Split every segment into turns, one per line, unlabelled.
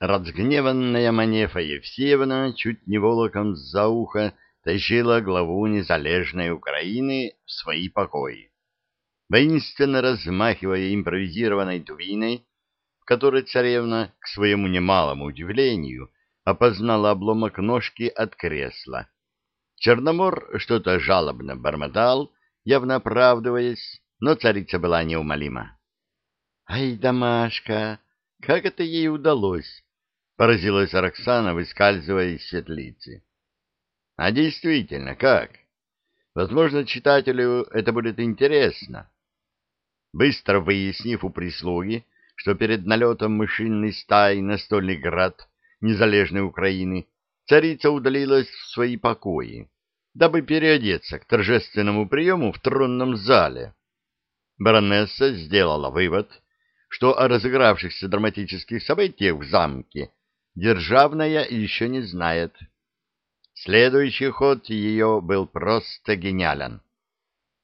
разгневанная Манефа Евсеевна чуть не волоком за ухо тащила главу незалежной Украины в свои покои. Воинственно размахивая импровизированной дубиной, в которой царевна, к своему немалому удивлению, опознала обломок ножки от кресла. Черномор что-то жалобно бормотал, явно оправдываясь, но царица была неумолима. — Ай, Дамашка, как это ей удалось? — поразилась Роксана, выскальзывая из светлицы. — А действительно, как? Возможно, читателю это будет интересно. Быстро выяснив у прислуги, что перед налетом мышиной стаи на стольный град незалежной Украины царица удалилась в свои покои, дабы переодеться к торжественному приему в тронном зале. Баронесса сделала вывод, что о разыгравшихся драматических событиях в замке Державная еще не знает. Следующий ход ее был просто гениален.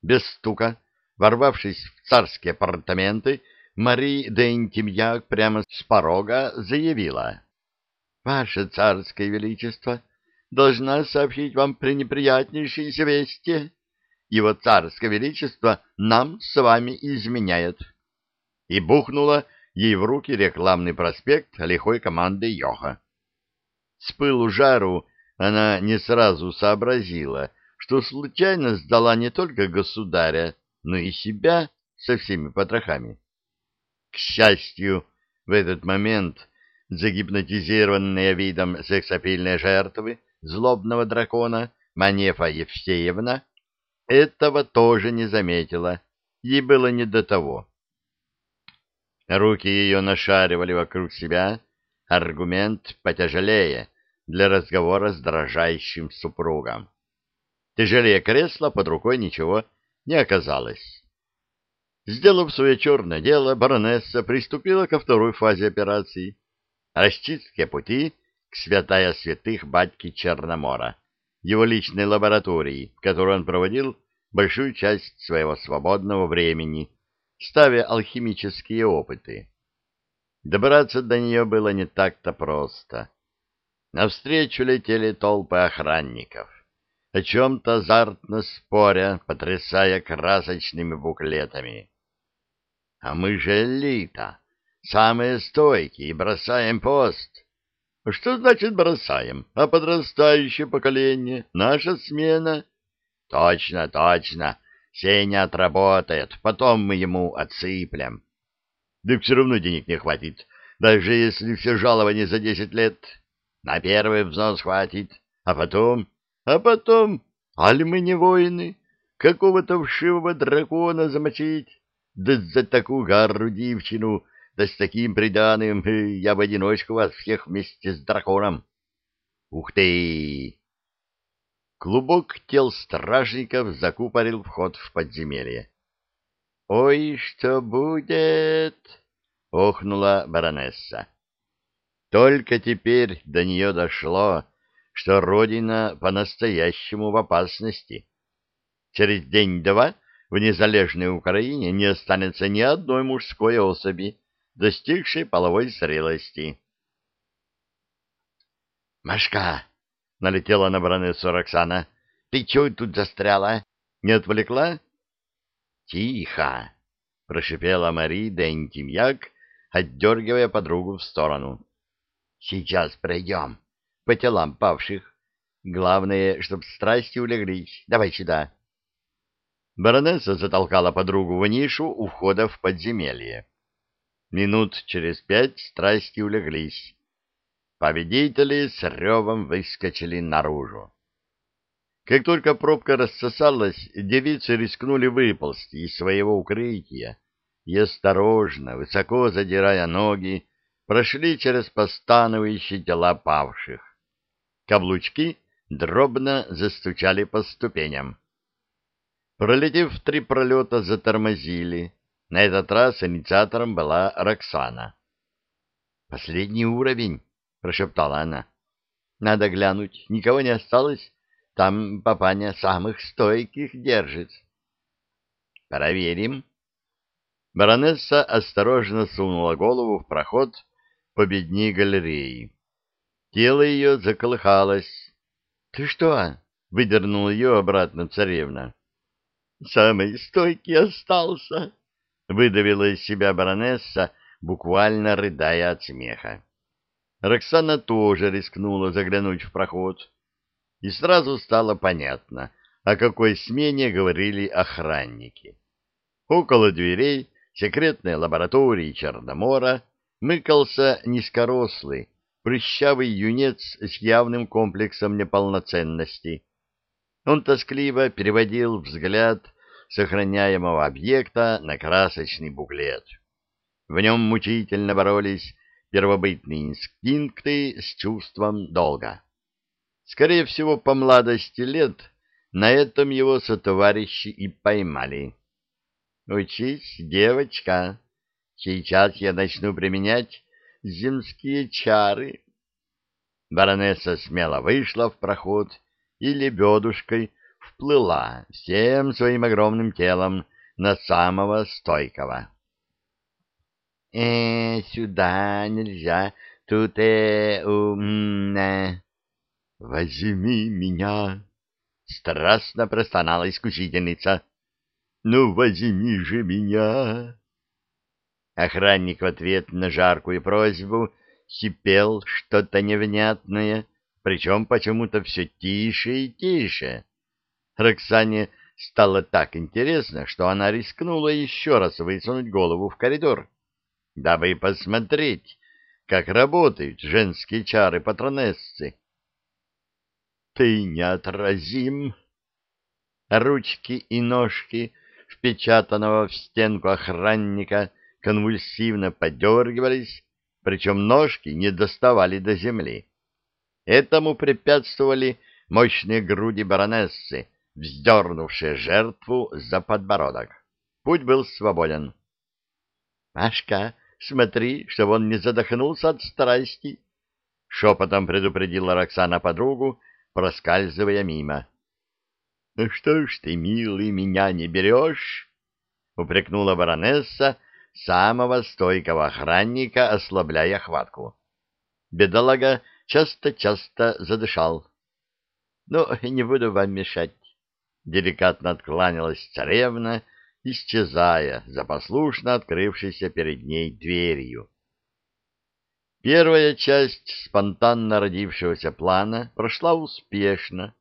Без стука, ворвавшись в царские апартаменты, Мари де Интимьяк прямо с порога заявила. Ваше царское величество должна сообщить вам пренеприятнейшее известие. Его царское величество нам с вами изменяет. И бухнула ей в руки рекламный проспект лихой команды Йоха. С пылу жару она не сразу сообразила, что случайно сдала не только государя, но и себя со всеми потрохами. К счастью, в этот момент загипнотизированная видом сексапильной жертвы злобного дракона Манефа Евсеевна этого тоже не заметила, ей было не до того. Руки ее нашаривали вокруг себя, аргумент потяжелее для разговора с дрожащим супругом. Тяжелее кресла под рукой ничего не оказалось. Сделав свое черное дело, баронесса приступила ко второй фазе операции расчистке пути к святая святых батьки Черномора, его личной лаборатории, в которой он проводил большую часть своего свободного времени, ставя алхимические опыты. Добраться до нее было не так-то просто. Навстречу летели толпы охранников, о чем-то азартно споря, потрясая красочными буклетами. — А мы же элита! самые стойкие, бросаем пост. Что значит бросаем? А подрастающее поколение? Наша смена? Точно, точно. Сеня отработает, потом мы ему отсыплем. Да все равно денег не хватит, даже если все жалования за десять лет. На первый взнос хватит, а потом... А потом... Аль мы не воины? Какого-то вшивого дракона замочить? Да за такую гару девчину да с таким приданым э, я в одиночку вас всех вместе с драконом. Ух ты! Клубок тел стражников закупорил вход в подземелье. «Ой, что будет?» — охнула баронесса. Только теперь до нее дошло, что родина по-настоящему в опасности. Через день-два в незалежной Украине не останется ни одной мужской особи, достигшей половой зрелости. «Машка!» — налетела на баронессу Роксана. «Ты чего тут застряла? Не отвлекла?» «Тихо!» — прошипела Мари Дентимьяк, отдергивая подругу в сторону. «Сейчас пройдем по телам павших. Главное, чтоб страсти улеглись. Давай сюда». Баронесса затолкала подругу в нишу у входа в подземелье. Минут через пять страсти улеглись. Победители с ревом выскочили наружу. Как только пробка рассосалась, девицы рискнули выползти из своего укрытия и осторожно, высоко задирая ноги, прошли через постановающие тела павших. Каблучки дробно застучали по ступеням. Пролетев три пролета, затормозили, на этот раз инициатором была Роксана. «Последний уровень», — прошептала она. «Надо глянуть, никого не осталось. Там папаня самых стойких держит». «Проверим». Баронесса осторожно сунула голову в проход по галереи. Тело ее заколыхалось. — Ты что? — выдернул ее обратно царевна. — Самый стойкий остался, — выдавила из себя баронесса, буквально рыдая от смеха. Роксана тоже рискнула заглянуть в проход, и сразу стало понятно, о какой смене говорили охранники. Около дверей секретной лаборатории Черномора мыкался низкорослый, прыщавый юнец с явным комплексом неполноценности. Он тоскливо переводил взгляд сохраняемого объекта на красочный буклет. В нем мучительно боролись первобытные инстинкты с чувством долга. Скорее всего, по младости лет на этом его сотоварищи и поймали. «Учись, девочка, сейчас я начну применять земские чары. Баронесса смело вышла в проход и лебедушкой вплыла всем своим огромным телом на самого стойкого. «Э, сюда нельзя, тут э, умно». «Возьми меня!» — страстно простонала искусительница. «Ну, возьми же меня!» Охранник в ответ на жаркую просьбу сипел что-то невнятное, причем почему-то все тише и тише. Роксане стало так интересно, что она рискнула еще раз высунуть голову в коридор, дабы посмотреть, как работают женские чары патронессы. «Ты неотразим!» Ручки и ножки впечатанного в стенку охранника конвульсивно подергивались, причем ножки не доставали до земли. Этому препятствовали мощные груди баронессы, вздернувшие жертву за подбородок. Путь был свободен. — Машка, смотри, чтобы он не задохнулся от страсти! — шепотом предупредила Роксана подругу, проскальзывая мимо. — Ну что ж ты, милый, меня не берешь? — упрекнула баронесса, самого стойкого охранника, ослабляя хватку. Бедолага часто-часто задышал. — Ну, не буду вам мешать. Деликатно откланялась царевна, исчезая за послушно открывшейся перед ней дверью. Первая часть спонтанно родившегося плана прошла успешно.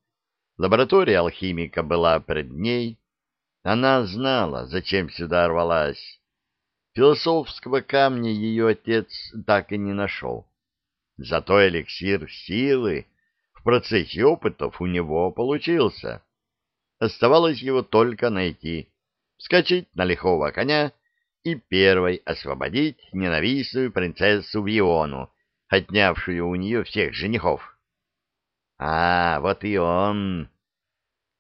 Лаборатория алхимика была пред ней. Она знала, зачем сюда рвалась. Философского камня ее отец так и не нашел. Зато эликсир силы в процессе опытов у него получился. Оставалось его только найти, вскочить на лихого коня и первой освободить ненавистную принцессу Виону, отнявшую у нее всех женихов. А, вот и он.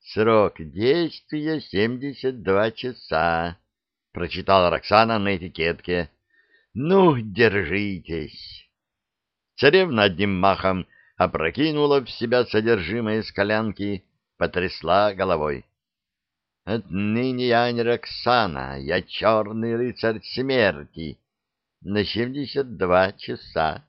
Срок действия семьдесят два часа прочитала Роксана на этикетке. «Ну, держитесь!» Царевна одним махом опрокинула в себя содержимое скалянки, потрясла головой. «Отныне я не Роксана, я черный рыцарь смерти. На семьдесят два часа».